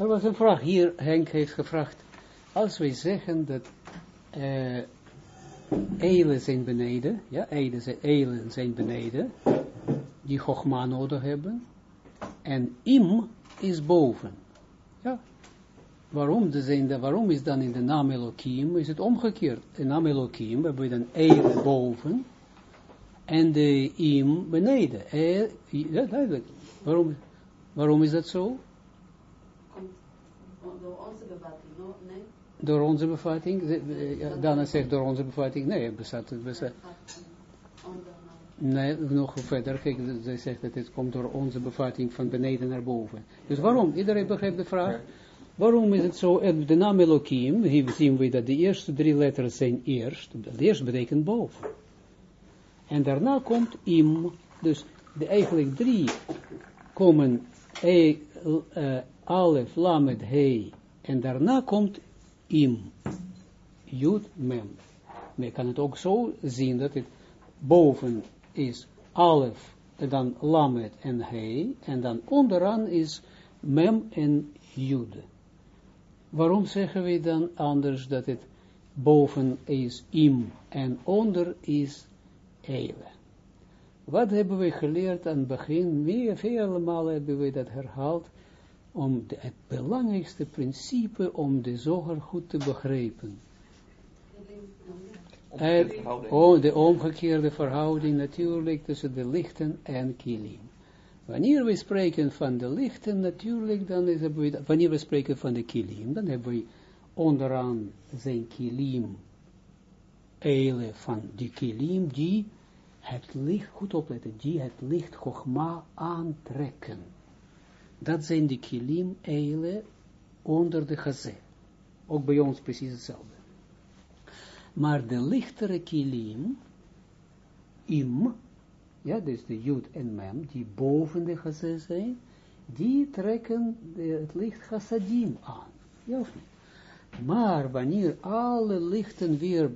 Er was een vraag hier, Henk heeft gevraagd, als wij zeggen dat uh, eilen zijn beneden, ja, eilen zijn, eilen zijn beneden, die Chogma nodig hebben, en im is boven. Ja. Waarom, zijn waarom is dan in de naam Elohim, is het omgekeerd. In naam Elohim hebben we dan eilen boven, en de im beneden. E, ja, duidelijk. Waarom, waarom is dat zo? Door onze bevatting, no? nee? Door onze bevatting? Dan zegt door onze bevatting, nee, het bestaat, het bestaat. Nee, nog verder, kijk, zij zegt dat het komt door onze bevatting van beneden naar boven. Dus waarom? Iedereen begrijpt de vraag. Waarom is het zo? De naam Elohim, hier zien we dat de eerste drie letters zijn eerst. Eerst betekent boven. En daarna komt im. Dus de eigenlijk drie komen e, uh, alef, lamed, he. En daarna komt im. Jud, mem. Men kan het ook zo zien dat het boven is alef, en dan lamed en he. En dan onderaan is mem en jud. Waarom zeggen we dan anders dat het boven is im en onder is eile? Wat hebben we geleerd aan het begin? Vele malen hebben we dat herhaald om de, het belangrijkste principe om de zoger goed te begrijpen. En, oh, de omgekeerde verhouding natuurlijk tussen de lichten en kilim. Wanneer we spreken van de lichten, natuurlijk, dan is het, wanneer we spreken van de kilim, dan hebben we onderaan zijn kilim, eile van die kilim, die het licht, goed opletten, die het licht Chogma aantrekken. Dat zijn de kilim, eile, onder de gazé. Ook bij ons precies hetzelfde. Maar de lichtere kilim, im, ja, dus de jud en mem, die boven de gazé zijn, die trekken het licht chassadim aan. Ja of? Maar wanneer alle lichten weer,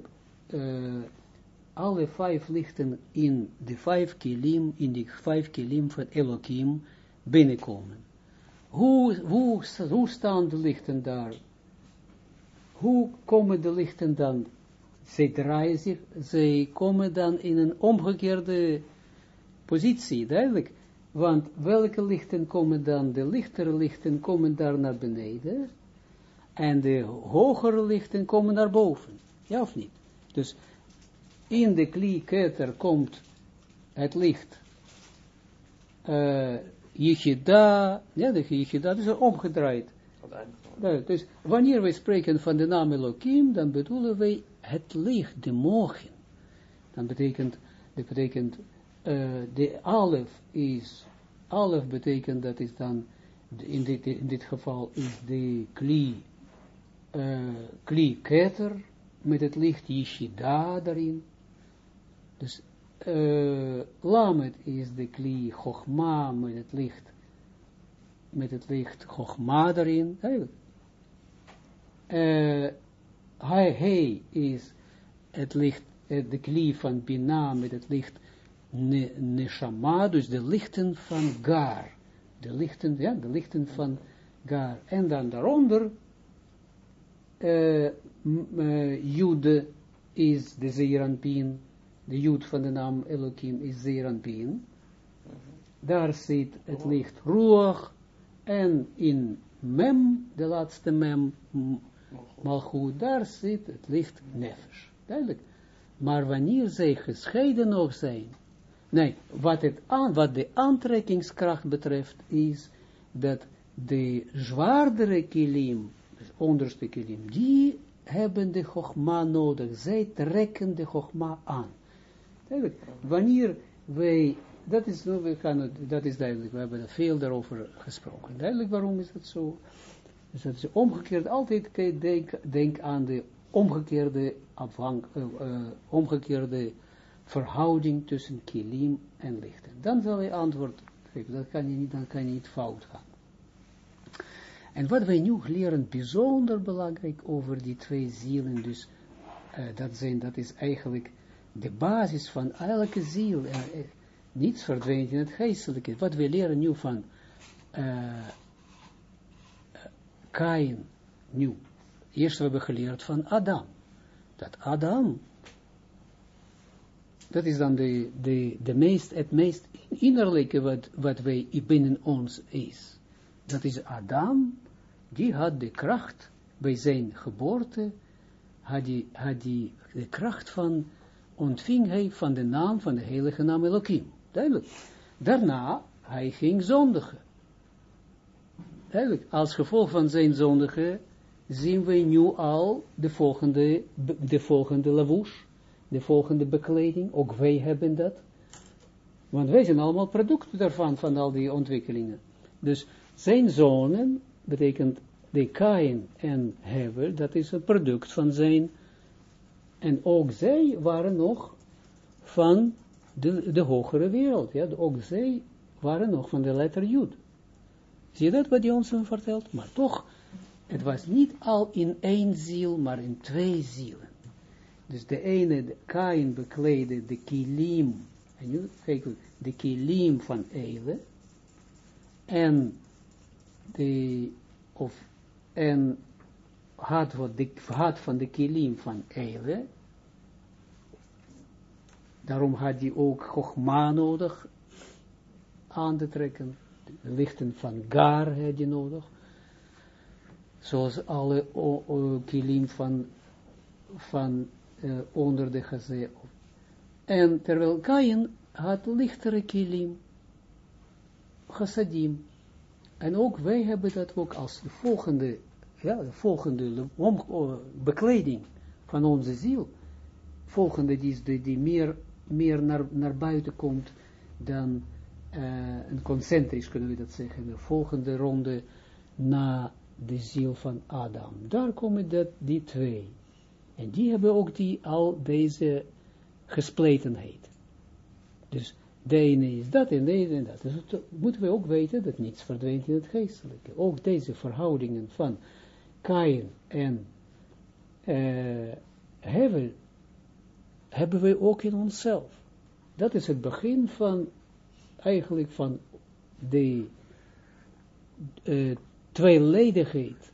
uh, alle vijf lichten in de vijf kilim, in de vijf kilim van Elohim binnenkomen. Hoe, hoe, hoe staan de lichten daar? Hoe komen de lichten dan? Zij draaien zich, zij komen dan in een omgekeerde positie, duidelijk. Want welke lichten komen dan? De lichtere lichten komen daar naar beneden. En de hogere lichten komen naar boven. Ja of niet? Dus in de klieketer komt het licht. Uh, Yichida, ja, de Yichida, dat is omgedraaid. Ja, dus wanneer wij spreken van de naam Elohim, dan bedoelen wij het licht, de mogen. Dan betekent, dat betekent, uh, de alef is, alef betekent dat is dan, in dit, in dit geval is de kli, uh, kli keter, met het licht Yishida daarin. Dus uh, Lamet is de kli Chogma met het licht, met het licht Chogma daarin. Uh, hij is het licht, uh, de kli van Bina met het licht ne, Neshama, dus de lichten van Gar. De lichten, ja, de lichten van Gar. En dan daaronder, uh, Jude is de Zeeranpien, de jood van de naam Elohim is Zeranpien. Daar zit het licht Ruach en in Mem, de laatste Mem, Malchut, daar zit het licht Nefesh. Duidelijk. Maar wanneer zij gescheiden nog zijn, nee, wat, het aan, wat de aantrekkingskracht betreft, is dat de zwaardere kilim, dus onderste kilim, die hebben de Chogma nodig. Zij trekken de Chogma aan. Wanneer wij, dat is, we gaan dat is duidelijk, we hebben veel daarover gesproken. Duidelijk waarom is dat zo? Dus dat is omgekeerd, altijd denk, denk aan de omgekeerde afhang, uh, uh, omgekeerde verhouding tussen kilim en lichten. Dan zal je antwoord geven, dat kan je niet, dan kan je niet fout gaan. En wat wij nu leren, bijzonder belangrijk over die twee zielen, dus uh, dat zijn, dat is eigenlijk de basis van elke ziel. Uh, niets verdwijnt in het geestelijke. Wat we leren nu van uh, Kain, nu, eerst hebben we geleerd van Adam, dat Adam, dat is dan de, de, de meest, het meest innerlijke wat, wat wij binnen ons is. Dat is Adam, die had de kracht bij zijn geboorte, had die, had die de kracht van, ontving hij van de naam van de heilige naam Elohim. Duidelijk. Daarna, hij ging zondigen. Duidelijk. Als gevolg van zijn zondigen, zien we nu al de volgende, de volgende lavouche, de volgende bekleding. Ook wij hebben dat. Want wij zijn allemaal producten daarvan, van al die ontwikkelingen. Dus zijn zonen, betekent de Kain en Hevel, dat is een product van zijn, en ook zij waren nog van de, de hogere wereld, ja, ook zij waren nog van de letter Jud. Zie je dat wat hij ons vertelt? Maar toch, het was niet al in één ziel, maar in twee zielen. Dus de ene, de Kain bekleedde de kilim, en nu kijk, de kilim van Eile, en de, of, en had, wat de, had van de kilim van Eile, daarom had hij ook Chogma nodig aan te trekken, de lichten van Gar had je nodig, zoals alle kilim van, van uh, onder de gazé. En terwijl Kain had lichtere kilim, chassadim, en ook wij hebben dat ook als de volgende, ja, de volgende bekleding van onze ziel, volgende die, die, die meer, meer naar, naar buiten komt dan uh, een concentrisch, kunnen we dat zeggen, de volgende ronde na de ziel van Adam. Daar komen dat, die twee. En die hebben ook die, al deze gespletenheid. Dus de ene is dat en de ene en dat. Dus moeten we ook weten dat niets verdwijnt in het geestelijke. Ook deze verhoudingen van Kain en uh, Hevel hebben we ook in onszelf. Dat is het begin van eigenlijk van de uh, tweeledigheid,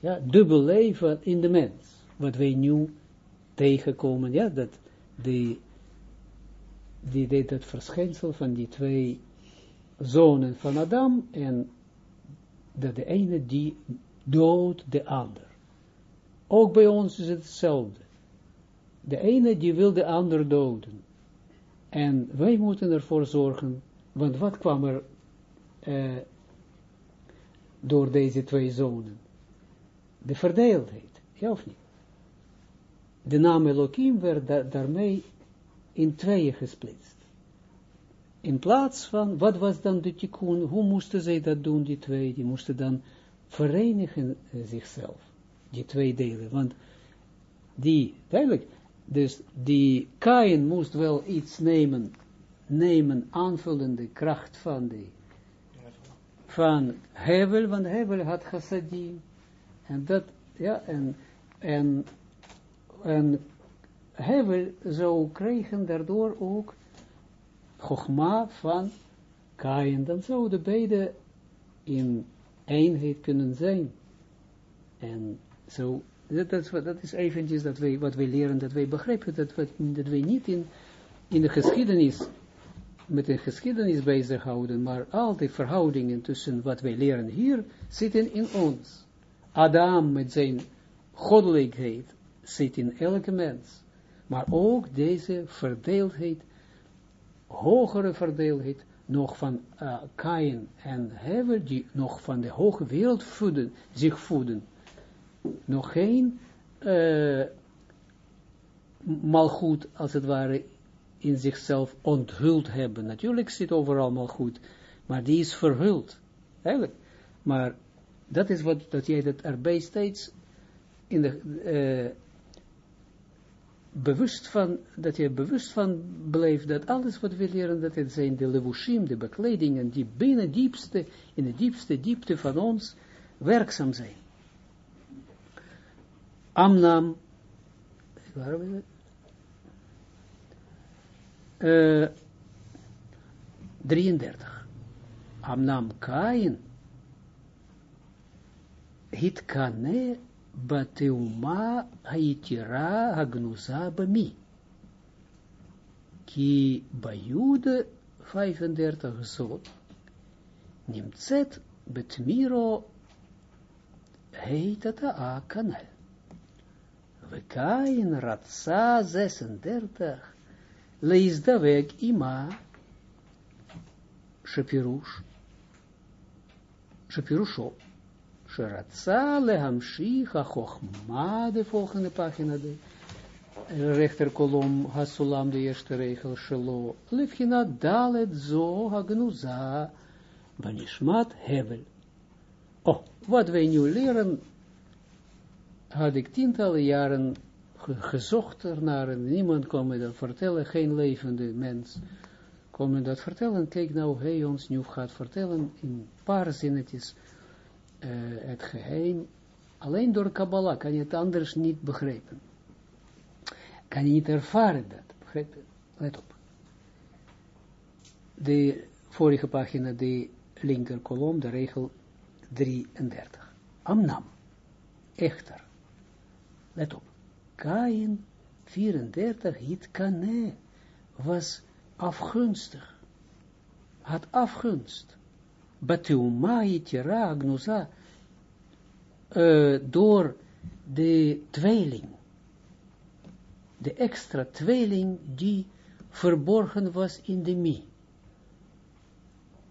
ja, dubbel leven in de mens, wat wij nu tegenkomen, ja, dat die, die het verschijnsel van die twee zonen van Adam en dat de ene die doodt de ander. Ook bij ons is het hetzelfde. De ene die wil de ander doden. En wij moeten ervoor zorgen, want wat kwam er uh, door deze twee zonen? De verdeeldheid, ja of niet? De naam Elohim werd daarmee in tweeën gesplitst. In plaats van, wat was dan de tikkun, hoe moesten zij dat doen, die twee, die moesten dan verenigen uh, zichzelf, die twee delen, want die, duidelijk, dus die Kain moest wel iets nemen, nemen, aanvullende kracht van de, van Hevel, want Hevel had chassadim, en dat, ja, en, en, en Hevel zou krijgen daardoor ook Chogma van Kain, dan zouden beide in eenheid kunnen zijn. En zo dat, dat, dat is eventjes dat wij, wat wij leren, dat wij begrijpen, dat, we, dat wij niet in, in de geschiedenis, met de geschiedenis bezighouden, maar al die verhoudingen tussen wat wij leren hier, zitten in ons. Adam met zijn goddelijkheid zit in elke mens. Maar ook deze verdeeldheid, hogere verdeeldheid, nog van uh, Kain en Hever, die nog van de hoge wereld voeden, zich voeden nog geen uh, malgoed, als het ware, in zichzelf onthuld hebben. Natuurlijk zit overal malgoed, maar die is verhuld. Eigenlijk. Maar dat is wat, dat jij dat erbij steeds in de, uh, bewust van, dat je bewust van blijft, dat alles wat we leren, dat het zijn de levushim, de bekledingen, die binnen diepste, in de diepste diepte van ons werkzaam zijn. Amnam, waarom is het? Uh, 33. Amnam Kain. hitkane bateuma haitira hagnuza bami. Ki bajude 35 zot, nimtzet betmiro heet a. Kain ratsa 36, lees weg ima, Shepirush, Shepirusho, Sheratza lehamshi ha de volgende pagina, de rechterkolom, hasulam, de eerste regel, shelo, lifchina dalet zo hagnuza, banishmat hevel. Oh, wat wij nu leren, had ik tientallen jaren gezocht ernaar en niemand kon me dat vertellen, geen levende mens kon me dat vertellen. Kijk nou, hij ons nu gaat vertellen in een paar zinnetjes uh, het geheim. Alleen door Kabbalah kan je het anders niet begrijpen. Kan je niet ervaren dat, begrijp je? Let op. De vorige pagina, de linker kolom, de regel 33. Amnam, echter. Let op. Kain 34, hit kane, was afgunstig. Had afgunst. Bateumai tira gnuza, uh, door de tweeling. De extra tweeling die verborgen was in de mi.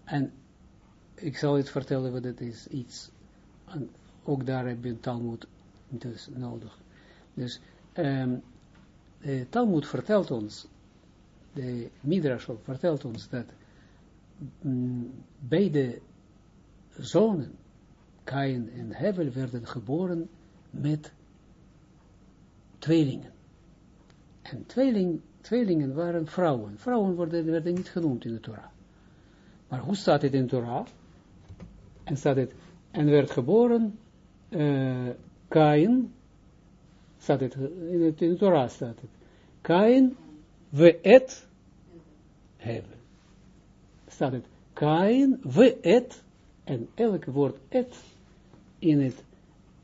En ik zal het vertellen wat het is, iets, en ook daar heb je een Talmud dus nodig. Dus um, de Talmud vertelt ons, de Midrash vertelt ons dat mm, beide zonen, Kain en Hevel, werden geboren met tweelingen. En tweeling, tweelingen waren vrouwen. Vrouwen worden, werden niet genoemd in de Torah. Maar hoe staat het in de Torah? En staat het, en werd geboren uh, Kain, staat het, in, het, de Torah staat het, Kain, we et, hebben. Staat het, Kain, we et, en elk woord et, in het,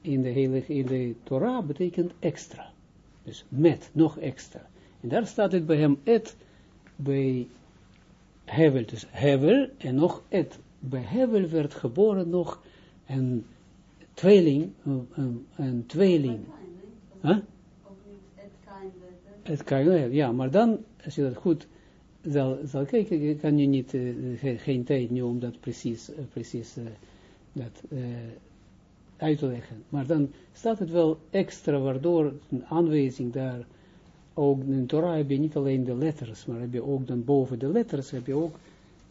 in de hele, in de Torah betekent extra. Dus met, nog extra. En daar staat het bij hem et, bij Hevel, dus Hevel en nog et bij Hevel werd geboren nog een tweeling, een, een tweeling. Huh? Het kan, ja, maar dan, als je dat goed zal, zal kijken, kan je niet, uh, geen tijd nu om dat precies, uh, precies uh, dat, uit te leggen. Maar dan staat het wel extra, waardoor een aanwijzing daar, ook in Torah heb je niet alleen de letters, maar heb je ook dan boven de letters, heb je ook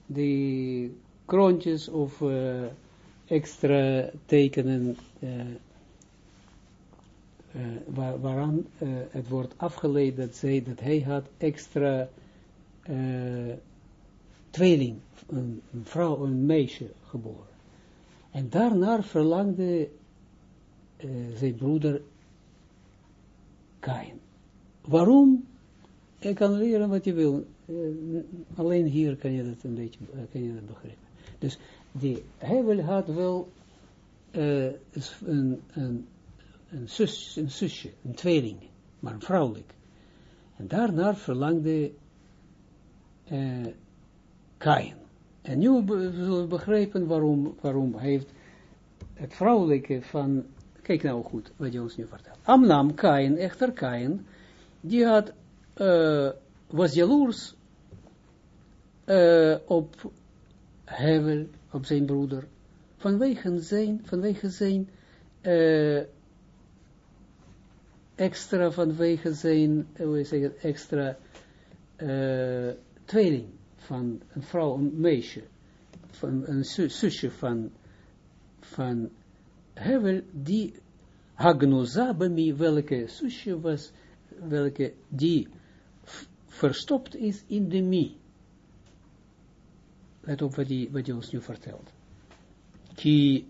die kroontjes of extra tekenen uh, waar, waaraan het wordt afgeleid dat, zij, dat hij had extra tweeling, een, een, vrouw, een meisje geboren. En daarna verlangde zijn broeder Kain. Waarom? Je kan leren wat je wil. alleen hier kan je dat een beetje kan je begrijpen. Dus die Hevel had wel een, een, een, zus, een zusje, een tweeling, maar een vrouwelijk. En daarna verlangde uh, Kain. En nu zullen we begrijpen waarom, waarom hij heeft het vrouwelijke van, kijk nou goed wat je ons nu vertelt. Amnam Kain, echter Kain, die had, uh, was jaloers uh, op Hevel op zijn broeder, vanwege zijn, vanwege zijn uh, extra, vanwege zijn, hoe zeg extra uh, tweeling van een vrouw, een meisje, van een zusje van, van Hevel, die Hagnoza bij welke zusje was, welke die verstopt is in de mi. Let op wat hij, wat ons nu vertelt. Ki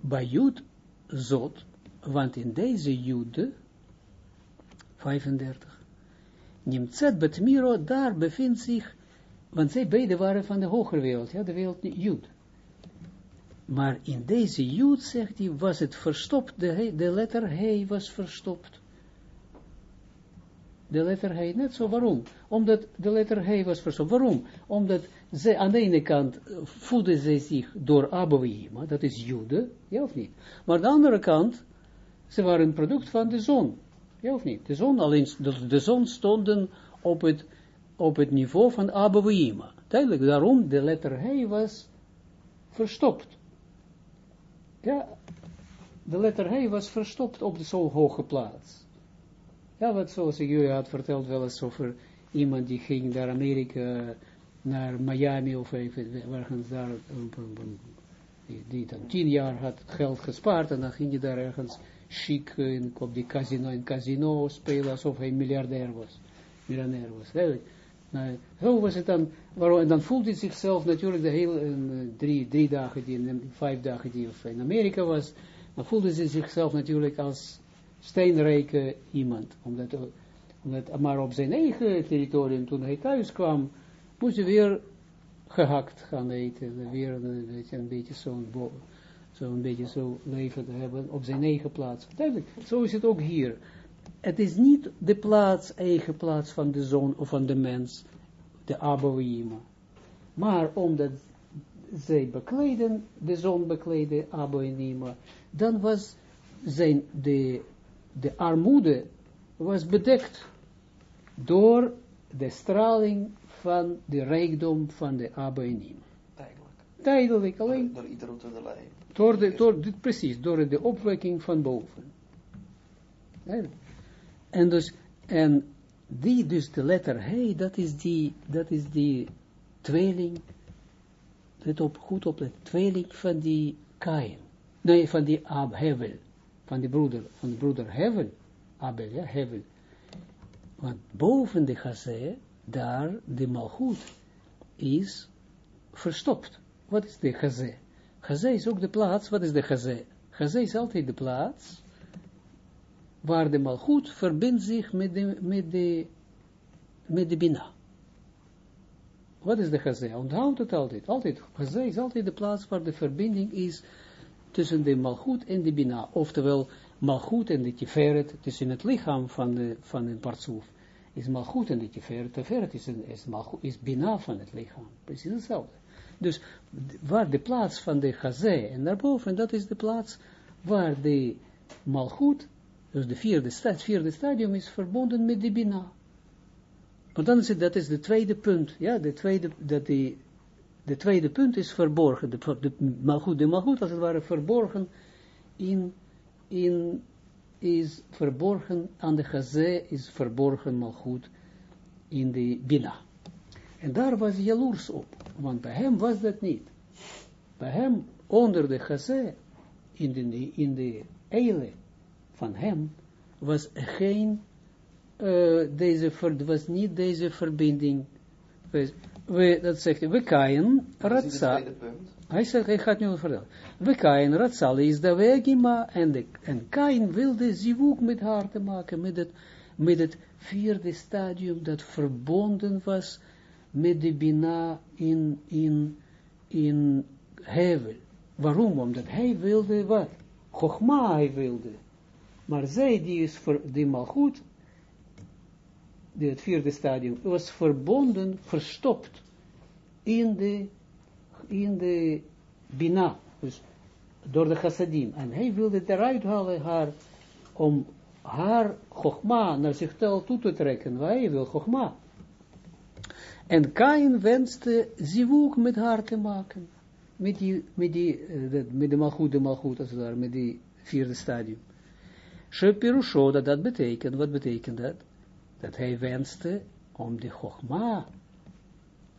Bayud Zot, want in deze Jude, 35, Nimtzet Betmiro, daar bevindt zich, want zij beide waren van de hogere wereld, ja, de wereld Jud. Maar in deze Jood, zegt hij, was het verstopt, de, de letter He was verstopt. De letter He, net zo, waarom? Omdat de letter He was verstopt. Waarom? Omdat ze aan de ene kant eh, voeden ze zich door Abouima, dat is Jude, ja of niet? Maar aan de andere kant, ze waren een product van de zon, ja of niet? De zon, alleen de, de zon stonden op het, op het niveau van Abouima. Duidelijk, daarom de letter He was verstopt. Ja, de letter He was verstopt op zo'n hoge plaats. Ja, wat zoals ik jullie had verteld wel eens over iemand die ging naar Amerika, naar Miami of even, ergens daar, die, dan tien jaar had geld gespaard en dan ging hij daar ergens chic in, op die casino, in casino spelen alsof hij miljardair was, miljonair was. Nou, was het dan, waarom, en dan voelde hij zichzelf natuurlijk de hele, drie, drie dagen, die, vijf dagen die hij in Amerika was, dan voelde hij zichzelf natuurlijk als steenrijke iemand. Omdat, omdat, maar op zijn eigen territorium, toen hij thuis kwam, moest hij weer gehakt gaan eten. Weer een, weet je, een beetje zo'n zo'n beetje zo leven te hebben op zijn eigen plaats. Duidelijk, zo is het ook hier. Het is niet de plaats, eigen plaats van de zoon of van de mens, de Abouima. Maar omdat zij bekleden, de zon bekleden Abouima, dan was zijn, de, de armoede was bedekt door de straling van de rijkdom van de Abouima. Tijdelijk. Tijdelijk, alleen Door ieder op de lijn. door de, door, dit, precies, door de opwekking van boven. En dus, en die, dus de letter He, dat is die, dat is die tweeling, let op, goed op, de tweeling van die Kain. Nee, van die Ab, Hevel, van die broeder, van de broeder Hevel, Abel, ja, Hevel. Want boven de Gazé, daar, de Malchut, is verstopt. Wat is de Gazé? Gazé is ook de plaats, wat is de Gazé? Gazé is altijd de plaats waar de malgoed verbindt zich met de, met de, met de bina. Wat is de Gazé? Onthoud het altijd. Altijd. Is altijd de plaats waar de verbinding is tussen de malgoed en de bina. Oftewel, malgoed en de tiferet, tussen het lichaam van, de, van een partsoef. Is malgoed en de tiferet. Tiferet is, een, is, malgoed, is bina van het lichaam. Precies hetzelfde. Dus waar de plaats van de Gazé en daarboven, dat is de plaats waar de malgoed, dus de vierde, sta- het vierde stadium, is verbonden met de Bina. Want dan is het, dat is de tweede punt, ja, de tweede, dat die, de tweede punt is verborgen, de, de malgoed, de malgoed als het ware verborgen in, in, is verborgen aan de Gazé, is verborgen malgoed in de Bina. En daar was jaloers op, want bij hem was dat niet. Bij hem, onder de gazé, in de, in de eile van hem, was geen, eh, deze, was niet deze verbinding. We, dat zegt we is ratsa. Hij zegt, hij gaat nu vertellen. We kaien, ratsa, is de wegima, en, de, en Kain wilde zivuk met haar te maken, met het, met het vierde stadium dat verbonden was met de Bina in, in, in Hevel. Waarom? Omdat hij wilde wat? Chogma hij wilde. Maar zij, die is voor die malgoed, het vierde stadium, was verbonden, verstopt in de, in de Bina, dus door de chassadim. En hij wilde eruit halen haar, om haar Chogma naar zich toe te trekken. Hij wil Chogma. En Kain wenste zivuk met haar te maken. Met die, met die, dat, met de malgoed, de malgoed, als het ware, met die vierde stadium. Shepirusho, dat dat betekent, wat betekent dat? Dat hij wenste om de Chogma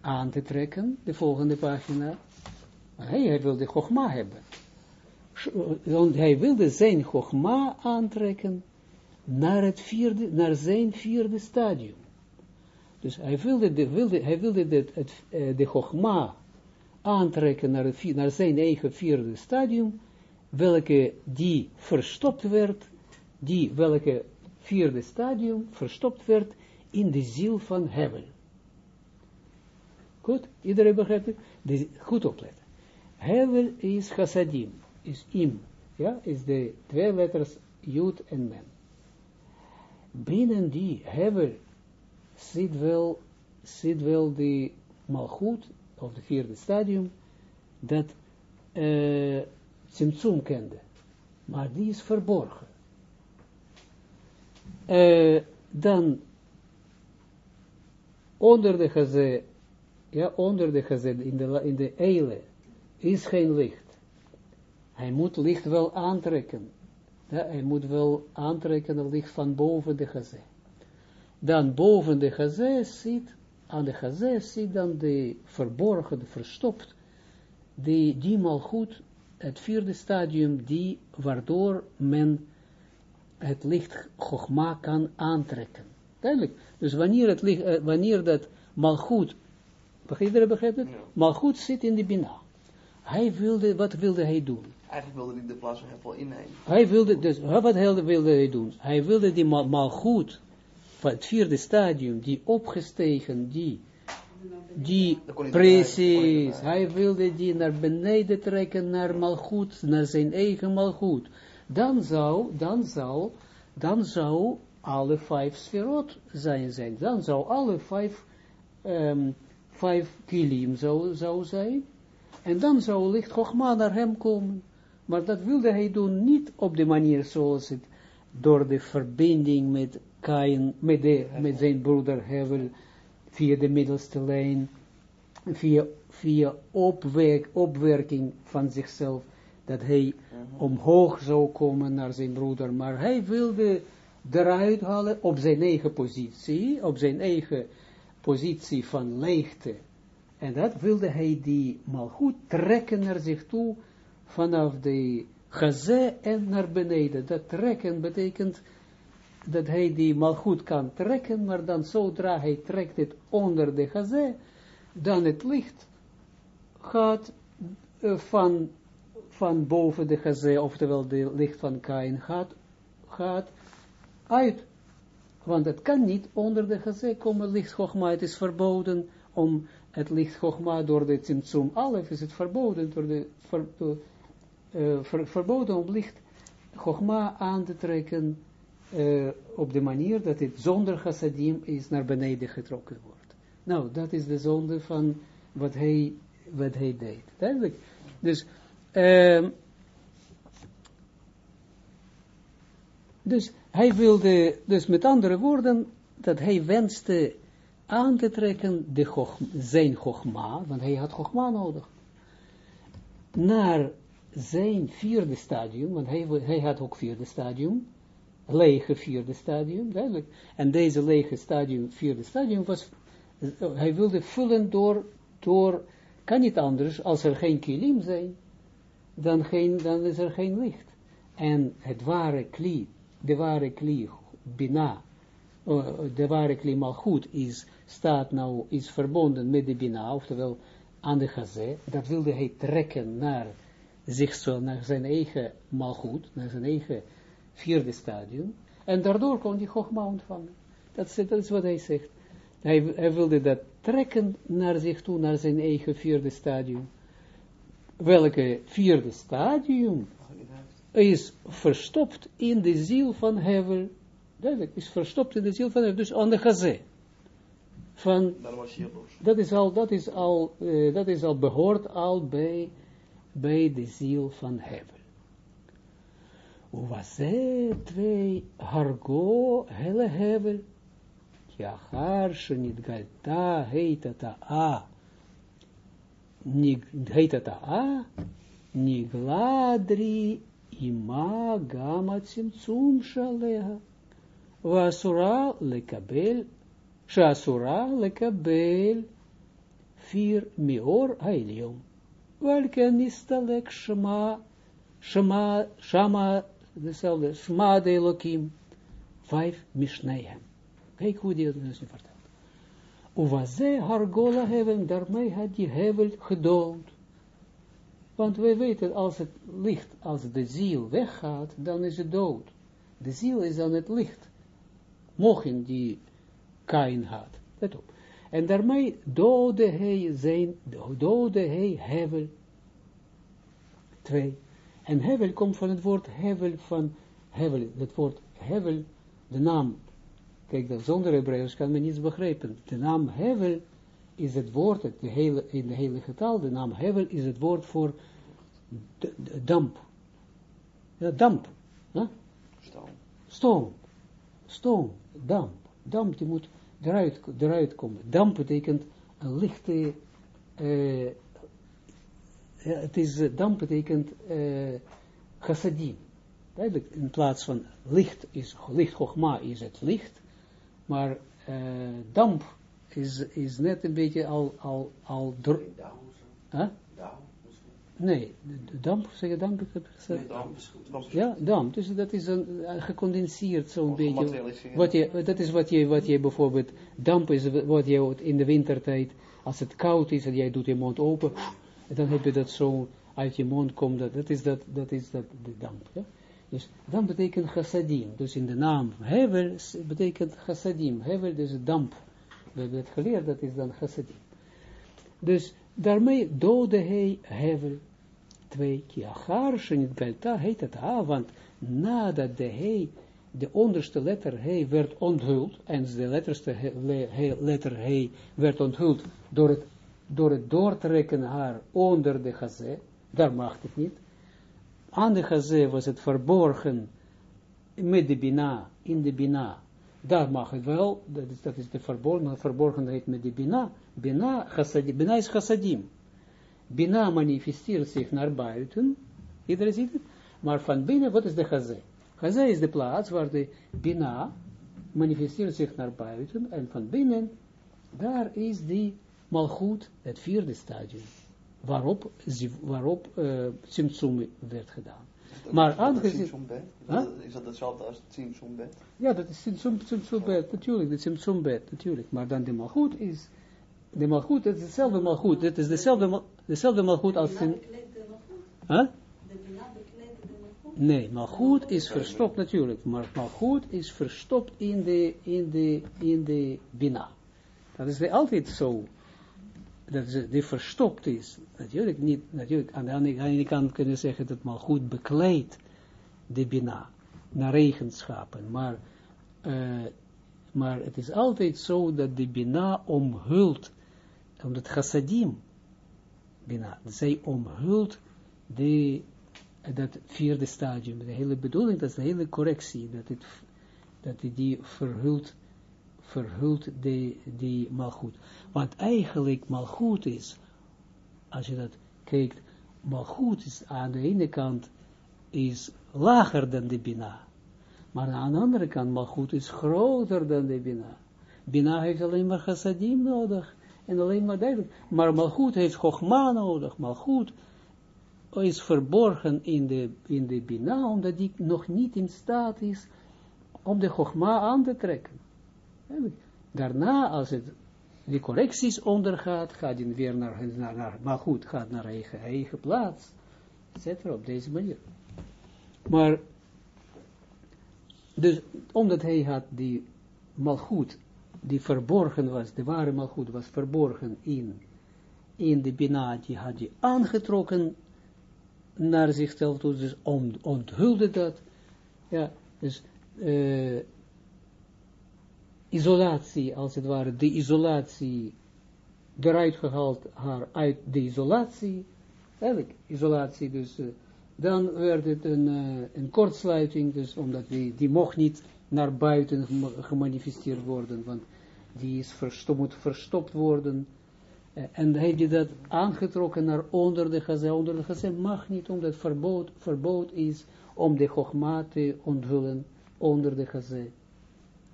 aan te trekken, de volgende pagina. Hij, wilde Chogma hebben. Want hij wilde zijn Chogma aantrekken naar, het vierde, naar zijn vierde stadium. Dus hij wilde, de, wilde, hij wilde de, het, de Chogma aantrekken naar, het, naar zijn eigen vierde stadium, welke die verstopt werd, die welke vierde stadium verstopt werd in de ziel van Hevel. Goed, iedereen begrijpt het? Dus goed opletten. Hevel is chassadim, is im, ja, is de twee letters Jud en Men. Binnen die Hevel zit wel, zit wel de malchut, of de vierde stadium, dat uh, Tsimtsum kende. Maar die is verborgen. Uh, dan onder de geze, ja, onder de geze, in de, in de eile, is geen licht. Hij moet licht wel aantrekken. Ja, hij moet wel aantrekken het licht van boven de geze. Dan boven de geze zit, aan de geze zit dan de verborgen, verstopt, die, die mal goed, het vierde stadium, die, waardoor men het licht Chogma kan aantrekken. Duidelijk. Dus wanneer, het licht, uh, wanneer dat malgoed, iedereen begrijpt het? Ja. Malgoed zit in de Bina. Hij wilde, wat wilde hij doen? Eigenlijk wilde hij de plaats van Hevel innemen. Hij wilde, dus wat wilde hij doen? Hij wilde die mal, malgoed, van het vierde stadium, die opgestegen, die, die, precies, hij wilde die naar beneden trekken, naar malgoed, naar zijn eigen malgoed dan zou, dan zou, dan zou alle vijf sferot zijn, zijn. Dan zou alle vijf, um, vijf kilim zou, zou zijn. En dan zou licht Chogma naar hem komen. Maar dat wilde hij doen niet op de manier zoals het door de verbinding met Kain, met, de, met zijn broeder Hevel, via de middelste lijn, via, via opwerk, opwerking van zichzelf, dat hij omhoog zou komen naar zijn broeder, maar hij wilde eruit halen op zijn eigen positie, op zijn eigen positie van leegte. En dat wilde hij die goed trekken naar zich toe, vanaf de gazé en naar beneden. Dat trekken betekent dat hij die goed kan trekken, maar dan zodra hij trekt het onder de gazé, dan het licht gaat uh, van van boven de gazé, oftewel de licht van Kain, gaat, gaat uit. Want het kan niet onder de gazé komen licht Chogma. Het is verboden om het licht Chogma door de Tzimtzum Alef is het verboden, door de, ver, verboden om licht aan te trekken uh, op de manier dat het zonder chassadim is naar beneden getrokken wordt. Nou, dat is de zonde van wat hij, wat hij deed. Duidelijk. Dus Uh, dus hij wilde, dus met andere woorden, dat hij wenste aan te trekken de zijn chogma, want hij had chogma nodig, naar zijn vierde stadium, want hij, hij had ook vierde stadium, lege vierde stadium, duidelijk. En deze lege stadium, vierde stadium, was, hij wilde vullen door, door, kan niet anders, als er geen kilim zijn, dan, geen, dan is er geen licht. En het ware kli, de ware kli, bina, uh, de ware kli malchut is, staat nou, is verbonden met de bina, oftewel aan de gazé, dat wilde hij trekken naar zichzelf, naar zijn eigen malchut, naar zijn eigen vierde stadium, en daardoor kon hij Chogma ontvangen. Dat is, dat is wat hij zegt. Hij, hij wilde dat trekken naar zich toe, naar zijn eigen vierde stadium welke vierde stadium is verstopt in de ziel van Hevel. Duidelijk, is verstopt in de ziel van Hevel, dus aan de gazé. Van, dat is al, dat is al, uh, dat is al behoort al bij, bij de ziel van Hevel. Uwaze twee hargo hele Hevel, ja, haar niet galta heet het a heet het a, nigladri ima gama tzimtzum shaleha, wasura lekabel, shasura lekabel, vier mior hailion, welke nistalek shema, shema, shama, dezelfde, shma de Elohim, vijf mishnehem. Kijk hoe die vertelt. Uwaze hargola hevel, daarmee had die hevel gedood. Want wij weten, als het licht, als de ziel weggaat, dan is het dood. De ziel is dan het licht. Mogen die Kain had. Let op. En daarmee doodde hij zijn, doodde hij hevel. twee. En hevel komt van het woord hevel van hevel, het woord hevel, de naam, kijk, dat zonder Hebreeuws kan men niets begrijpen. De naam hevel is het woord, het hele, in de hele getal, de naam hevel is het woord voor damp. Ja, damp. Huh? Stoom. Stoom. Stoom. Damp. Damp, die moet eruit, eruit komen. Damp betekent een lichte, eh, ja, het is, eh, damp betekent eh chassadim. Duidelijk, in plaats van licht is, licht chogma is het licht, maar damp is, is net een beetje al, al, al, dr- Dauw of zo. Huh? Nee, de, de damp, zeg je damp, ik heb gezegd? Nee, damp is goed. Damp. Ja, damp. Dus dat is een, eh, gecondenseerd zo'n beetje. Wat je, dat is wat je, wat je bijvoorbeeld, damp is wat je in de wintertijd, als het koud is en jij doet je mond open, en dan heb je dat zo uit je mond komt, dat, dat is dat, dat is dat, de damp. Ja? Dus damp betekent chassadim. Dus in de naam hevel betekent chassadim. Hevel, dus damp. We hebben het geleerd, dat is dan chassadim. Dus daarmee doodde hij hevel twee keer. Shenit galta heet het ha, want nadat de he, de onderste letter he werd onthuld, en de letterste letter he werd onthuld door het, door het doortrekken haar onder de gazé, daar mag het niet. Aan de gazé was het verborgen met de bina, in de bina. Daar mag het wel, dat is, dat is de verborgen, verborgenheid met de bina. Bina, bina is chassadim. Bina manifesteert zich naar buiten, iedereen ziet het, maar van binnen, wat is de chazé? Chazé is de plaats waar de Bina manifesteert zich naar buiten, en van binnen, daar is die malgoed, het vierde stadium, waarop, waarop uh, werd gedaan. Maar het aangezien-? Is Huh? dat- Is dat hetzelfde als het Tsimtsum-bed? Ja, dat is Tsimtsum, Tsimtsumbed, natuurlijk, de Tsimtsumbed, natuurlijk, maar dan de malgoed is, de malgoed, het is hetzelfde malgoed, het is dezelfde, dezelfde malgoed als huh? De Bina bekleedt de Malchut. Nee, maar goed is verstopt natuurlijk, maar, goed is verstopt in de, in de, in de bina. Dat is altijd zo, dat is, die verstopt is. Natuurlijk niet, natuurlijk, aan de ene kant kunnen zeggen dat maar goed bekleedt de bina, naar eigenschappen, maar, eh, maar het is altijd zo dat de bina omhult, omdat chassadim, bina, zij omhult de dat vierde stadium, de hele bedoeling, dat is de hele correctie, dat het, dat die verhult, verhult de, die malgoed. Want eigenlijk malgoed is, als je dat kijkt, malgoed is aan de ene kant, is lager dan de bina. Maar aan de andere kant, malgoed is groter dan de bina. Bina heeft alleen maar chassadim nodig, en alleen maar duidelijk. Maar malgoed heeft chogma nodig, malgoed is verborgen in de, in de Bina, omdat die nog niet in staat is om de Chogma aan te trekken. Daarna, als het die correcties ondergaat, gaat hij weer naar, naar, naar maar goed, gaat naar eigen, eigen plaats, etc. op deze manier. Maar, dus, omdat hij had die malgoed, die verborgen was, de ware malgoed was verborgen in, in de Bina, die had hij aangetrokken naar zichzelf toe, dus on, onthulde dat, ja, dus uh, isolatie, als het ware, de isolatie, eruit gehaald haar uit de isolatie, eigenlijk isolatie, dus uh, dan werd het een, uh, een kortsluiting, dus omdat die, die mocht niet naar buiten gemanifesteerd worden, want die is verstopt, moet verstopt worden, en heeft hij dat aangetrokken naar onder de gazé. Onder de gazé mag niet, omdat verbood, verbood is om de chogma te onthullen onder de gazé.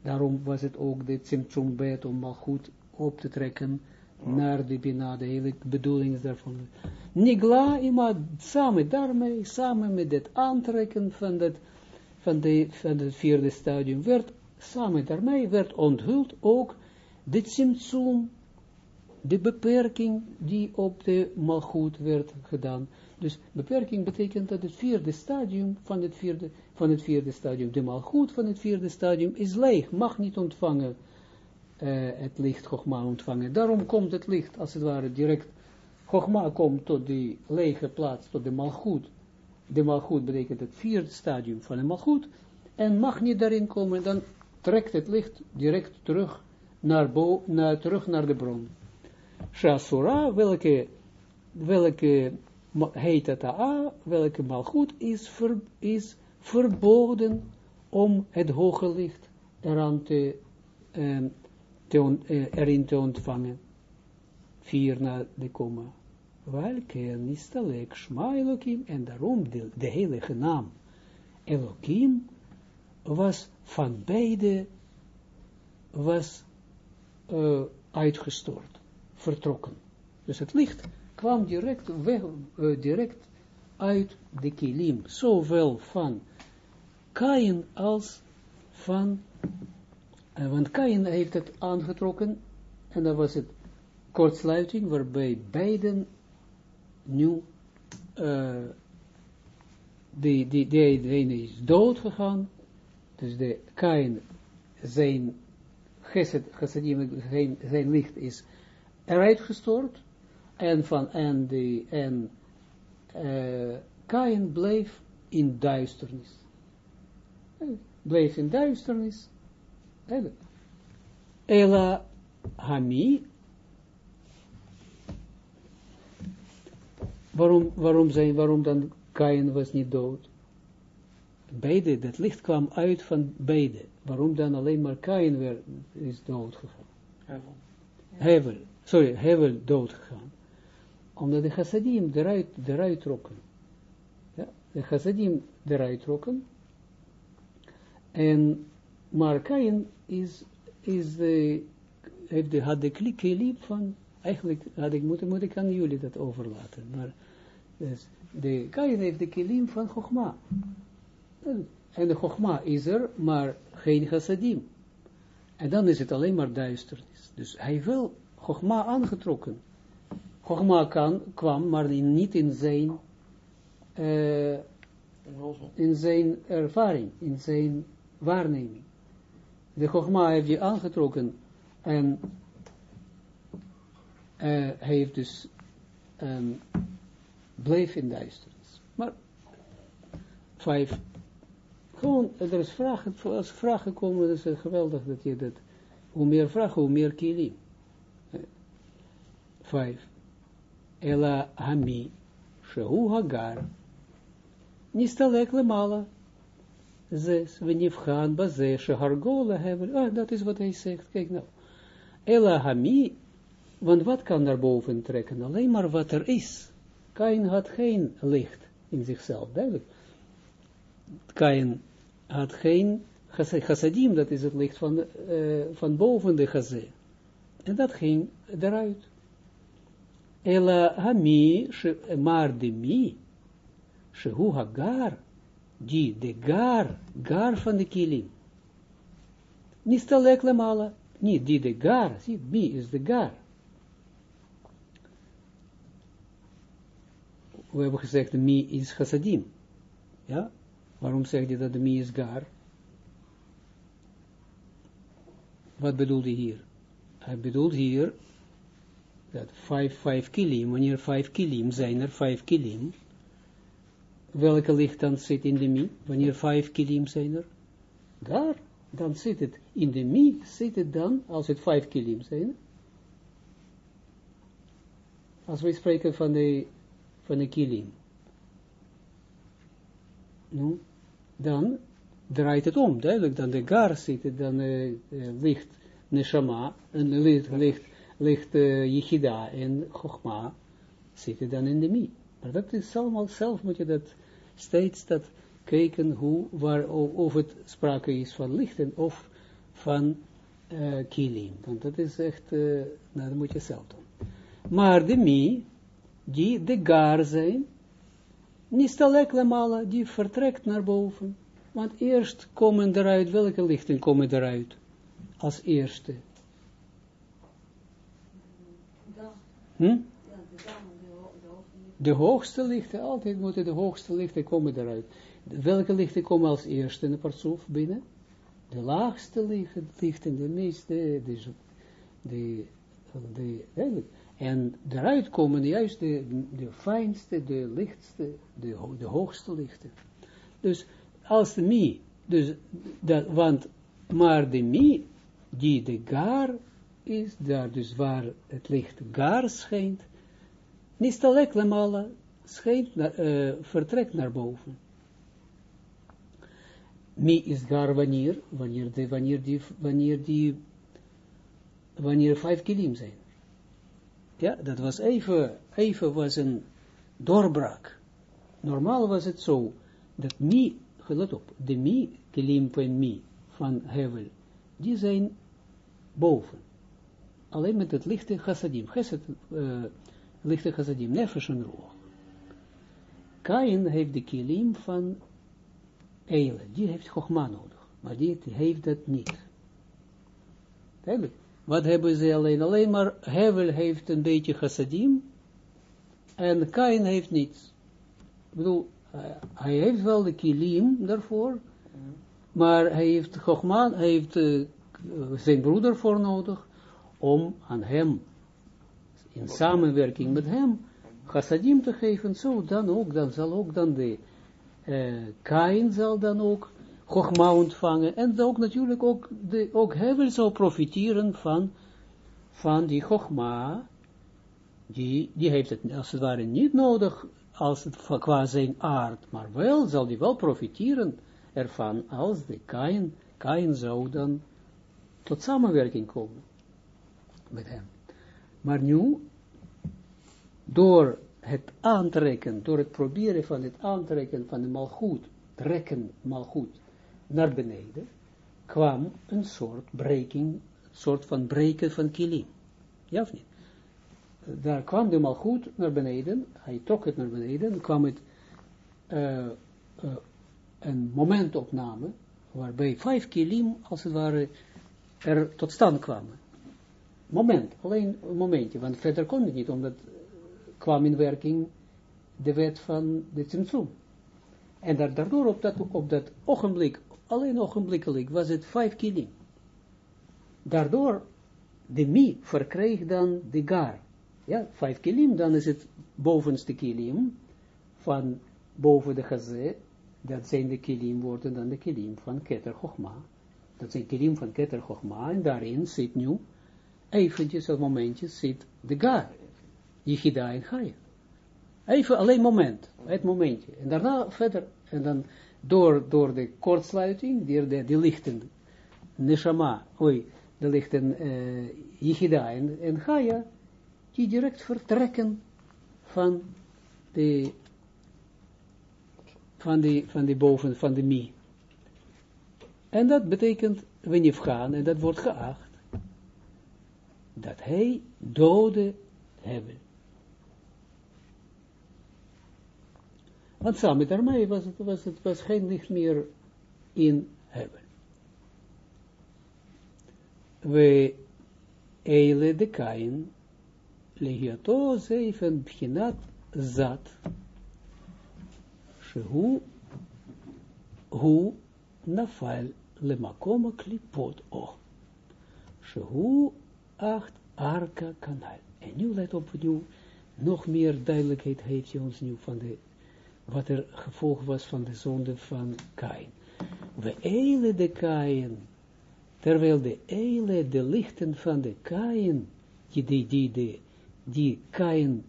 Daarom was het ook de Tsimtsumbet om mal goed op te trekken naar de Bina. De hele bedoeling is daarvan. Nigla ima samen daarmee, samen met het aantrekken van, dat, van, de, van het vierde stadium, werd samen daarmee werd onthuld ook de Tsimtsum de beperking die op de malgoed werd gedaan. Dus beperking betekent dat het vierde stadium van het vierde, van het vierde stadium, de malgoed van het vierde stadium is leeg, mag niet ontvangen, uh, het licht Chogma ontvangen. Daarom komt het licht, als het ware, direct, Chogma komt tot die lege plaats, tot de malgoed, de malgoed betekent het vierde stadium van de malgoed, en mag niet daarin komen, dan trekt het licht direct terug naar, bo naar, terug naar de bron. Shasura, welke, welke heet het a, welke malgoed is, is verboden om het hoge licht eraan te, um, te on, uh, erin te ontvangen. Vier na de komma. Welke nistalek shma Elohim, en daarom de, de heilige naam Elohim was van beide was uh, uitgestort, vertrokken. Dus het licht kwam direct, weg, uh, direct uit de kilim, zowel van Kain als van, uh, want Kain heeft het aangetrokken, en dan was het kortsluiting, waarbij beiden nu, uh, die, die, die, de ene is dood gegaan, dus de Kain, zijn gesed, gesedim, zijn, zijn licht is eruit gestort, en van, en de, en uh, Kain bleef in duisternis. Bleef in duisternis. Ela Hami. Waarom, waarom, zijn, waarom dan Kain was niet dood? Beide, dat licht kwam uit van beide. Waarom dan alleen maar Kain werd, is dood gegaan? Hevel. Hevel. Sorry, Hevel dood gegaan. Omdat de chassadim eruit, eruit trokken. Ja, de chassadim eruit trokken. En, maar Kain is, is de, heeft de, had de klikke van, eigenlijk had ik moet ik aan jullie dat overlaten. Maar, dus, de Kain heeft de kilim van Chogma. En de Chogma is er, maar geen chassadim. En dan is het alleen maar duisternis. Dus hij wil Chogma aangetrokken. Chogma kan, kwam, maar niet in zijn, uh, in zijn ervaring, in zijn waarneming. De Chogma heeft je aangetrokken en uh, hij heeft dus um, bleef in duisternis. Maar vijf gewoon, er is vragen, als vragen komen, is het geweldig dat je dat, hoe meer vragen, hoe meer kilim. Vijf. Ela hami, shehu hagar, nistalek lemala. Zes, wenifchan baze, shehargola hebben. Ah, dat is wat hij zegt, kijk nou. Ela hami, want wat kan naar boven trekken? Alleen maar wat er is. Kain had geen licht in zichzelf, duidelijk. Kain had geen chassadim, dat is het licht van, van boven de chazé. En dat ging eruit. Ela hami, maar de mi, shehu hagar, die de gar, gar van de kilim. Nistalek lemala, niet die de gar, mi is de gar. We hebben gezegd, mi is chassadim. Ja, Waarom zegt hij dat mi is gar? Wat bedoelt hij hier? Hij bedoelt hier dat vijf, vijf kilim, wanneer vijf kilim zijn er, vijf kilim, welke licht dan zit in de mi? Wanneer vijf kilim zijn er? Gar, dan zit het in de mi, zit het dan, als het vijf kilim zijn, als we spreken van de, van de kilim. Nu, dan draait het om, duidelijk, dan de gar zit, dan uh, uh, ligt neshama, en licht, licht, licht uh, en chogma zitten dan in de mi. Maar dat is allemaal zelf, moet je dat steeds dat kijken hoe, waar, of het sprake is van lichten of van uh, kilim. Want dat is echt, uh, nou, dat moet je zelf doen. Maar de mi, die de gar zijn, Nistalek lemala, die vertrekt naar boven. Want eerst komen eruit, welke lichten komen eruit? Als eerste. Hm? De hoogste lichten, altijd moeten de hoogste lichten komen eruit. Welke lichten komen als eerste in de partsoef binnen? De laagste lichten, lichten de meeste, de, de, de, de, En daaruit komen juist de, de fijnste, de lichtste, de, de hoogste lichten. Dus als de mi, dus dat, want, maar de mi, die de gar is, daar dus waar het licht gar schijnt, nistalek lemala, schijnt, naar, eh, vertrekt naar boven. Mi is gar wanneer, wanneer, de, wanneer, die, wanneer die, wanneer vijf kilim zijn. Ja, dat was even, even was een doorbraak. Normaal was het zo, dat mi, let op, de mi, kilim en mi, van hevel, die zijn boven. Alleen met het lichte chassadim, chassid, uh, lichte chassadim, nefesh en roog. Kain heeft de kilim van Eile, die heeft Chogma nodig, maar die heeft dat niet. Duidelijk. Wat hebben ze alleen? Alleen maar Hevel heeft een beetje chassadim en Kain heeft niets. Ik bedoel, hij heeft wel de kilim daarvoor, maar hij heeft Chogma, hij heeft uh, zijn broeder voor nodig om aan hem, in samenwerking met hem, chassadim te geven, zo dan ook, dan zal ook dan de uh, Kain zal dan ook Chogma ontvangen, en ook natuurlijk ook, de, ook Hevel zal profiteren van, van die Chogma, die, die heeft het als het ware niet nodig, als het qua zijn aard, maar wel zal die wel profiteren ervan, als de Kain, Kain zou dan tot samenwerking komen met hem. Maar nu, door het aantrekken, door het proberen van het aantrekken van de malgoed, trekken malgoed naar beneden, kwam een soort breking, soort van breken van kilim. Ja of niet? Daar kwam de malgoed naar beneden, hij trok het naar beneden, kwam het uh, uh, een momentopname, waarbij vijf kilim, als het ware, er tot stand kwamen. Moment, alleen een momentje, want verder kon het niet, omdat kwam in werking de wet van de Tzimtzum. En daardoor op dat, op dat ogenblik, alleen ogenblikkelijk, was het vijf kilim. Daardoor, de mi verkreeg dan de gar. Ja, vijf kilim, dan is het bovenste kilim, van boven de gazé, dat zijn de kilim worden dan de kilim van Keter Chochma. Dat zijn kilim van Keter Chochma, en daarin zit nu, eventjes, een momentje, zit de gar. Yichida en Chaya. Even alleen moment, het momentje. En daarna verder, en dan door, door de kortsluiting, die, de, die lichten, Neshama, oi, de lichten uh, Yichida en, en die direct vertrekken van de, van die, van die boven, van de mi. En dat betekent, wanneer gaan, en dat wordt geacht, dat hij dode hebben. Want samen daarmee was het, was het was geen licht meer in hebben. We eile de kain, legiato zeven bchinat zat, shehu, hu nafal lemakoma klipot o, shehu acht arka kanal. En nu let op, nu nog meer duidelijkheid heeft hij ons nu van de wat er gevolg was van de zonde van Kain. We eile de Kain, terwijl de eile, de lichten van de Kain, die, die, die, die, die Kain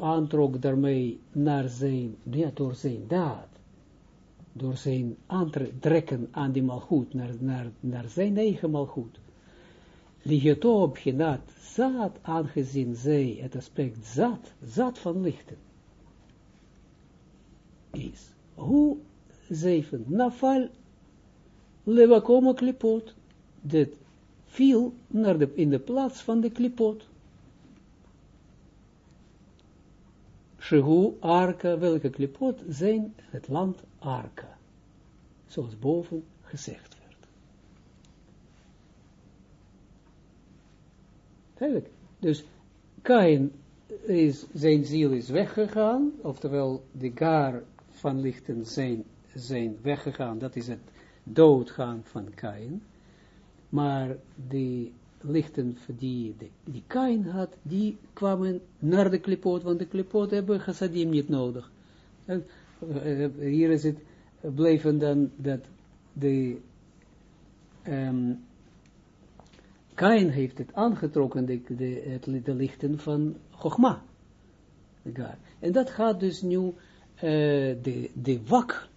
aantrok daarmee naar zijn, ja, door zijn daad, door zijn aantrekken aan die malgoed, naar, naar, naar zijn eigen malgoed. Ligeto op genat, zat, aangezien zij het aspect zat, zat van lichten is. Hoe zeven, nafal levakoma klipot, dat viel naar de, in de plaats van de klipot. Shehu Arka, welke klipot zijn het land Arka, zoals boven gezegd Dus Kain is, zijn ziel is weggegaan, oftewel de gar van lichten zijn, zijn weggegaan, dat is het doodgaan van Kain, maar de lichten die, die, die Kain had, die kwamen naar de klipoot, want de klipoot hebben chassadim niet nodig. En, eh, eh, hier is het, bleven dan dat de um, Kain heeft het aangetrokken, de, de, de lichten van Chogma. En dat gaat dus nu, uh, de, de wak,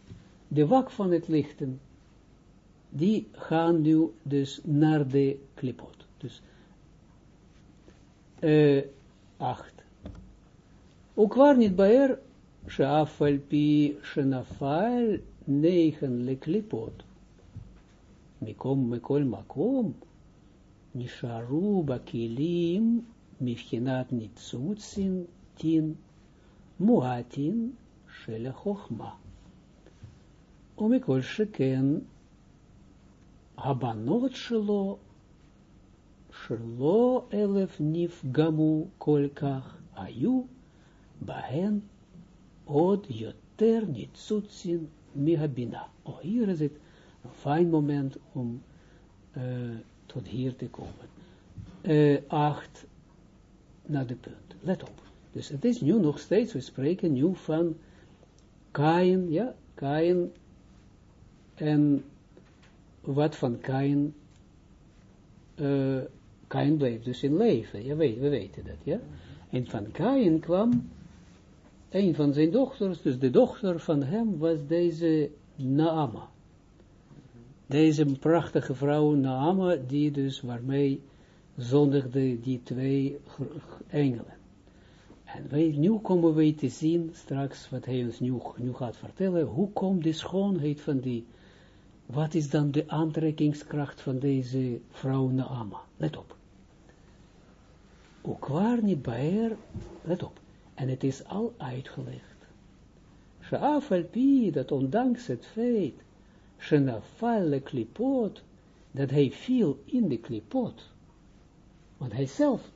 de wak van het lichten, die gaan nu dus naar de klipot. Dus, uh, acht. Ook waar niet bij er, Shafal pi shenafal negen le klipot. Mikom mekol makom, nisharu bakilim, mifhinat nitzutsin, tin, muatin, shele chochma. Omikol sheken, Habanot shelo, shelo elef nifgamu kolkach, ayu, bahen, od yoter nitzutsin mihabina. Oh, hier is het een moment om tot hier te komen. Uh, acht naar de punt. Let op. Dus het is nu nog steeds, we spreken nu van Kain, ja, Kain en wat van Kain, uh, Kain bleef dus in leven, ja, we weten dat, ja. En van Kain kwam een van zijn dochters, dus de dochter van hem was deze Naama. Deze prachtige vrouw Naama, die dus waarmee zondigde die twee engelen. En wij, nu komen wij te zien, straks wat hij ons nu, gaat vertellen, hoe komt de schoonheid van die, wat is dan de aantrekkingskracht van deze vrouw Naama? Let op. Bij haar, let op. En het is al uitgelegd. Pi, dat ondanks het feit, shenafal klipot, dat hij viel in de klipot. Want hij zelf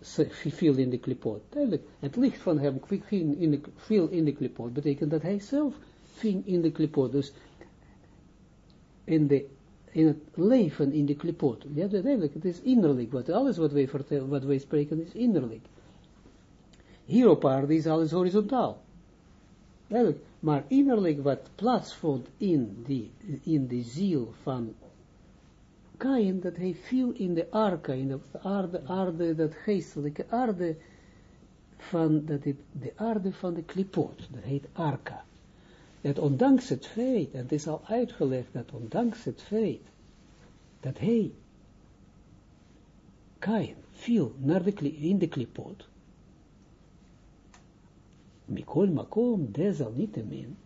viel in de klipot. Duidelijk, het licht van hem viel in de, viel in de klipot, betekent dat hij zelf ving in de klipot. Dus in, de, in het leven in de klipot. Ja, duidelijk, het is innerlijk. Wat, alles wat wij, vertellen, wat wij spreken is innerlijk. Hier op aarde is alles horizontaal. Duidelijk. Maar innerlijk wat plaatsvond in, die, in de ziel van Kain, dat hij viel in de arka, in de aarde, aarde dat geestelijke aarde, van, dat het, de aarde van de klipot, dat heet arka. Dat ondanks het feit, en het is al uitgelegd, dat ondanks het feit, dat hij, Kain, viel naar de, in de klipot, Mikol makom, desalniettemin,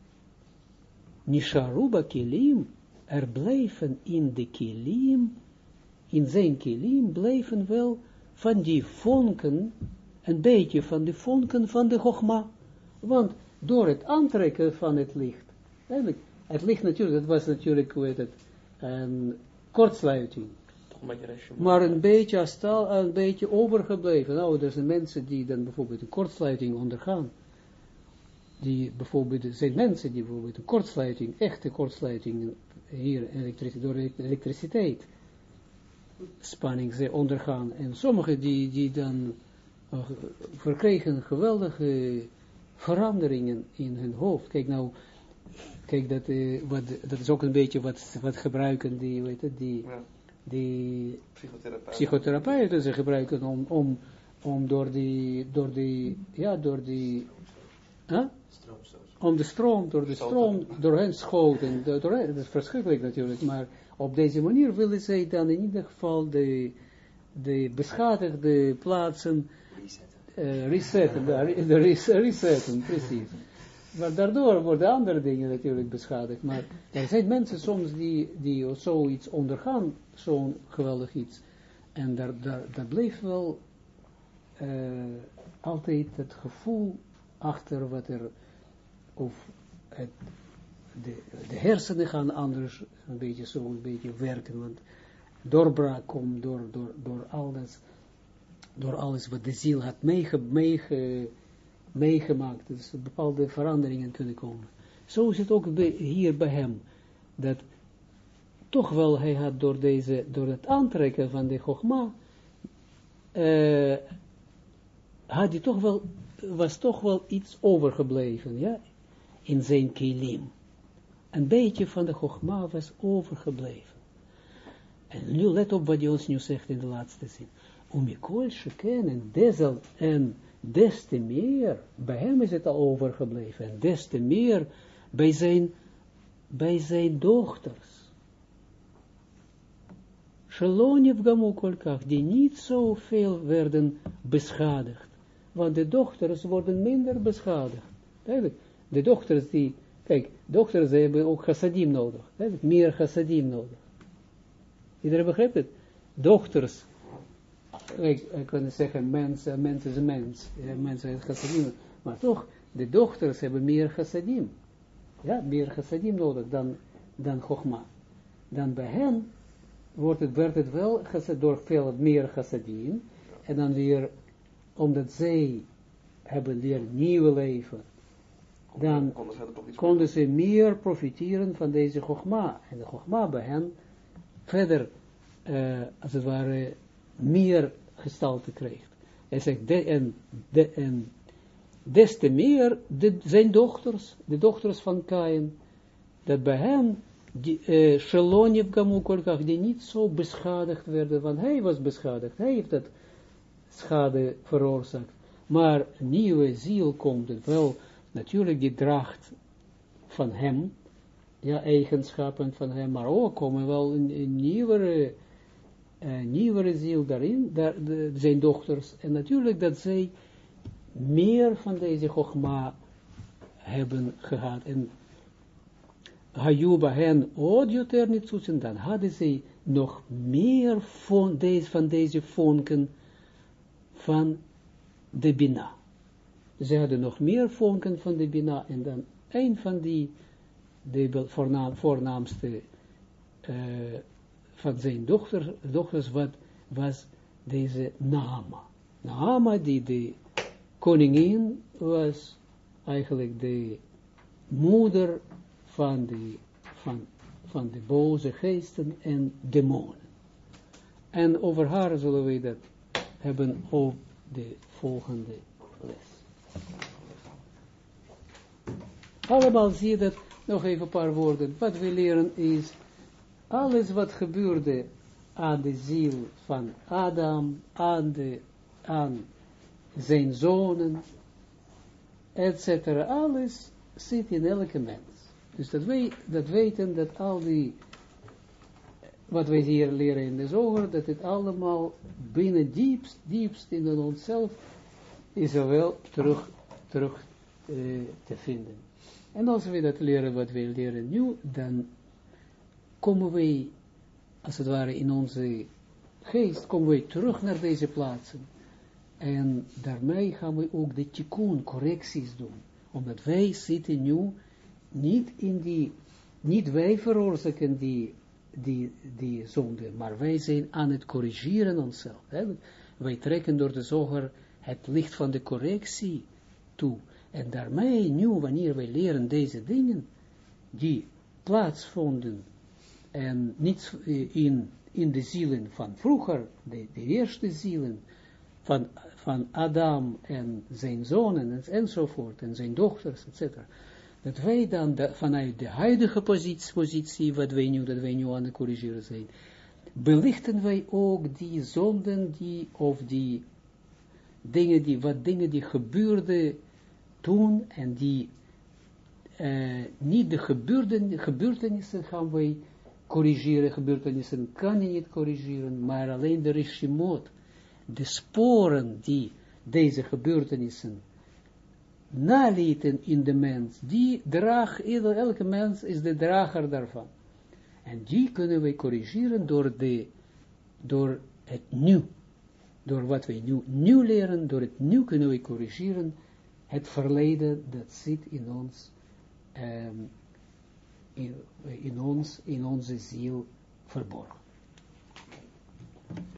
Nisharuba kilim, er blijven in de kilim, in zijn kilim, blijven wel van die vonken, een beetje van de vonken van de Chogma. Want door het aantrekken van het licht, het licht natuurlijk, dat was natuurlijk, hoe heet het, een kortsluiting. Maar een beetje een beetje overgebleven. Nou, er zijn mensen die dan bijvoorbeeld een kortsluiting ondergaan die bijvoorbeeld, zijn mensen die bijvoorbeeld een kortsluiting, echte kortsluiting, hier elektriciteit, door elektriciteit, spanning ze ondergaan. En sommigen die, die dan uh, verkregen geweldige veranderingen in hun hoofd. Kijk nou, kijk dat, uh, wat, dat is ook een beetje wat, wat gebruiken die, weet het, die, ja. die psychotherapeuten. psychotherapeuten ze gebruiken om, om, om door die, door die, ja, door die, huh? om de stroom, door de stroom, door hen door, door, dat is verschrikkelijk natuurlijk, maar op deze manier willen zij dan in ieder geval de, de beschadigde plaatsen uh, resetten, de, de resetten, precies. Maar daardoor worden andere dingen natuurlijk beschadigd, maar er zijn mensen soms die, die zoiets ondergaan, zo'n geweldig iets, en daar, daar, daar bleef wel uh, altijd het gevoel achter wat er of het, de, de hersenen gaan anders een beetje zo een beetje werken, want doorbraak komt door, door, door alles, door alles wat de ziel had meege, meege, meegemaakt, dus bepaalde veranderingen kunnen komen. Zo is het ook bij, hier bij hem, dat toch wel hij had door deze, door het aantrekken van de Chogma, eh, had hij toch wel, was toch wel iets overgebleven, ja, in zijn kilim. Een beetje van de Chogma was overgebleven. En nu let op wat hij ons nu zegt in de laatste zin. Om je koolsje kennen, desal en des te meer, bij hem is het al overgebleven, en des te meer bij zijn, bij zijn dochters. Shalonjev Gamukolkach, die niet zoveel werden beschadigd. Want de dochters worden minder beschadigd. De dochters die, kijk, dochters hebben ook chassadim nodig. Meer chassadim nodig. Iedereen begrijpt het? Dochters, ik, ik kan zeggen, mens, mens is een mens. Mens is chassadim. Maar toch, de dochters hebben meer chassadim. Ja, meer chassadim nodig dan, dan chogma. Dan bij hen wordt het, werd het wel door veel meer chassadim, en dan weer, omdat zij hebben weer nieuwe leven, dan konden ze meer profiteren van deze chogma, en de chogma bij hen verder, uh, als het ware, meer gestalte krijgt. Hij zegt, de, en, de, en des te meer de, zijn dochters, de dochters van Kain, dat bij hen Sheloniev uh, Gamukolkach, die niet zo beschadigd werden, want hij was beschadigd, hij heeft dat schade veroorzaakt. Maar nieuwe ziel komt het wel, natuurlijk die draagt van hem, ja, eigenschappen van hem, maar ook komen wel een, nieuwere, een nieuwere ziel daarin, zijn dochters, en natuurlijk dat zij meer van deze Chogma hebben gehad, en Hayuba hen odioter niet dan hadden zij nog meer van deze, van deze vonken van de Bina. Ze hadden nog meer vonken van de Bina, en dan een van die, de voornaam, voornaamste uh, van zijn dochter, dochters, wat was deze Naama. Naama, die de koningin was, eigenlijk de moeder van de, van, van de boze geesten en demonen. En over haar zullen we dat hebben op de volgende les. Allemaal zie je dat, nog even een paar woorden. Wat we leren is, alles wat gebeurde aan de ziel van Adam, aan, de, aan zijn zonen, etc. Alles zit in elke mens. Dus dat wij dat weten dat al die, wat wij hier leren in de zoger, dat het allemaal binnen diepst, diepst in onszelf is er wel terug, terug uh, te vinden. En als we dat leren wat wij leren nu, dan komen wij, als het ware in onze geest, komen wij terug naar deze plaatsen. En daarmee gaan we ook de tikkun, correcties doen. Omdat wij zitten nu niet in die, niet wij veroorzaken die, die, die zonde, maar wij zijn aan het corrigeren onszelf. Hè? Wij trekken door de zoger het licht van de correctie toe. En daarmee, nu, wanneer wij leren deze dingen, die plaatsvonden, en niet in, in de zielen van vroeger, de, de eerste zielen, van, van Adam en zijn zonen enzovoort, en zijn dochters, etc dat wij dan vanuit de huidige positie, positie, wat wij nu, dat wij nu aan het corrigeren zijn, belichten wij ook die zonden, die, of die dingen die, wat dingen die gebeurden toen, en die uh, niet de gebeurtenissen gaan wij corrigeren, gebeurtenissen kan je niet corrigeren, maar alleen de regimot, de sporen die deze gebeurtenissen nalieten in de mens, die draag, elke mens is de drager daarvan. En die kunnen wij corrigeren door, de, door het nu. Door wat wij nu leren, door het nu kunnen wij corrigeren het verleden dat zit in ons, um, in, in ons, in onze ziel verborgen.